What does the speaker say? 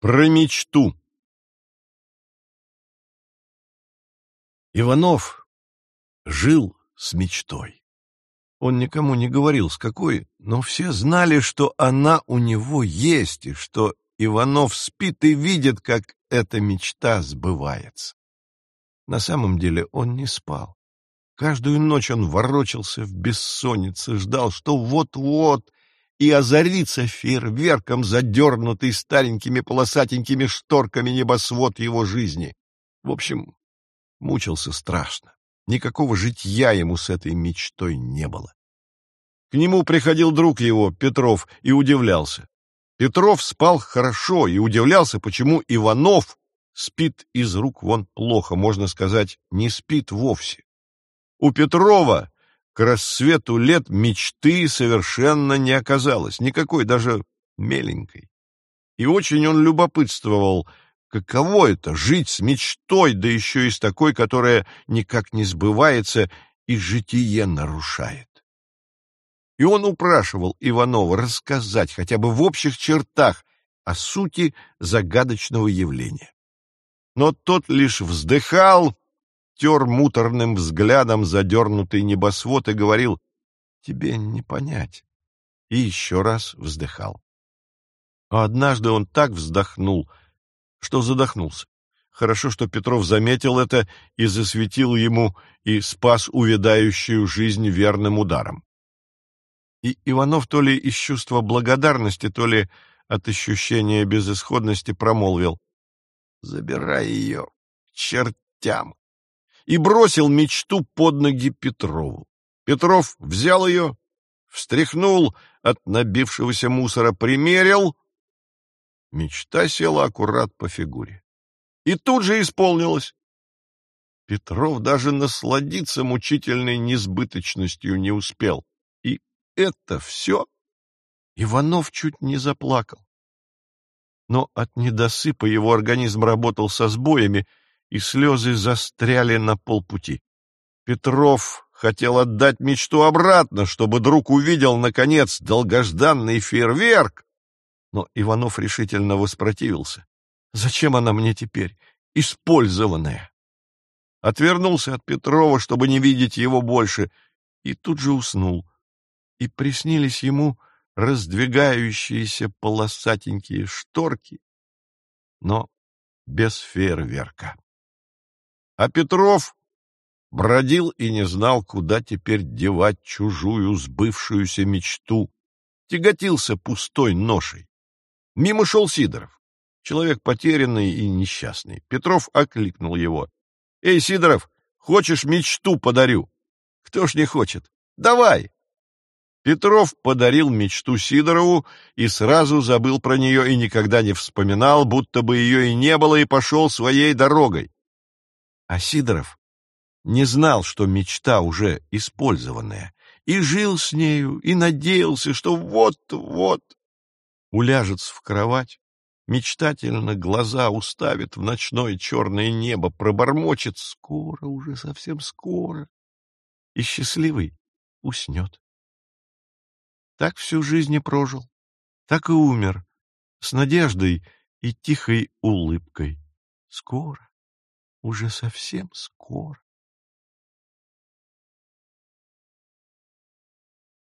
Про мечту. Иванов жил с мечтой. Он никому не говорил, с какой, но все знали, что она у него есть, и что Иванов спит и видит, как эта мечта сбывается. На самом деле он не спал. Каждую ночь он ворочался в бессоннице, ждал, что вот-вот и озарится фейерверком, задернутый старенькими полосатенькими шторками небосвод его жизни. В общем, мучился страшно. Никакого житья ему с этой мечтой не было. К нему приходил друг его, Петров, и удивлялся. Петров спал хорошо и удивлялся, почему Иванов спит из рук вон плохо, можно сказать, не спит вовсе. У Петрова к рассвету лет мечты совершенно не оказалось, никакой, даже меленькой. И очень он любопытствовал, каково это — жить с мечтой, да еще и с такой, которая никак не сбывается и житие нарушает. И он упрашивал Иванова рассказать хотя бы в общих чертах о сути загадочного явления. Но тот лишь вздыхал тер муторным взглядом задернутый небосвод и говорил «Тебе не понять». И еще раз вздыхал. А однажды он так вздохнул, что задохнулся. Хорошо, что Петров заметил это и засветил ему и спас увядающую жизнь верным ударом. И Иванов то ли из чувства благодарности, то ли от ощущения безысходности промолвил. «Забирай ее чертям!» И бросил мечту под ноги Петрову. Петров взял ее, встряхнул от набившегося мусора, примерил. Мечта села аккурат по фигуре. И тут же исполнилась. Петров даже насладиться мучительной несбыточностью не успел. И это все Иванов чуть не заплакал. Но от недосыпа его организм работал со сбоями, и слезы застряли на полпути. Петров хотел отдать мечту обратно, чтобы друг увидел, наконец, долгожданный фейерверк. Но Иванов решительно воспротивился. «Зачем она мне теперь? Использованная!» Отвернулся от Петрова, чтобы не видеть его больше, и тут же уснул. И приснились ему раздвигающиеся полосатенькие шторки, но без фейерверка. А Петров бродил и не знал, куда теперь девать чужую сбывшуюся мечту, тяготился пустой ношей. Мимо шел Сидоров, человек потерянный и несчастный. Петров окликнул его. — Эй, Сидоров, хочешь мечту подарю? — Кто ж не хочет? Давай! Петров подарил мечту Сидорову и сразу забыл про нее и никогда не вспоминал, будто бы ее и не было, и пошел своей дорогой. А Сидоров не знал, что мечта уже использованная, и жил с нею, и надеялся, что вот-вот уляжется в кровать, мечтательно глаза уставит в ночное черное небо, пробормочет «скоро, уже совсем скоро», и счастливый уснет. Так всю жизнь и прожил, так и умер, с надеждой и тихой улыбкой. Скоро уже совсем скоро.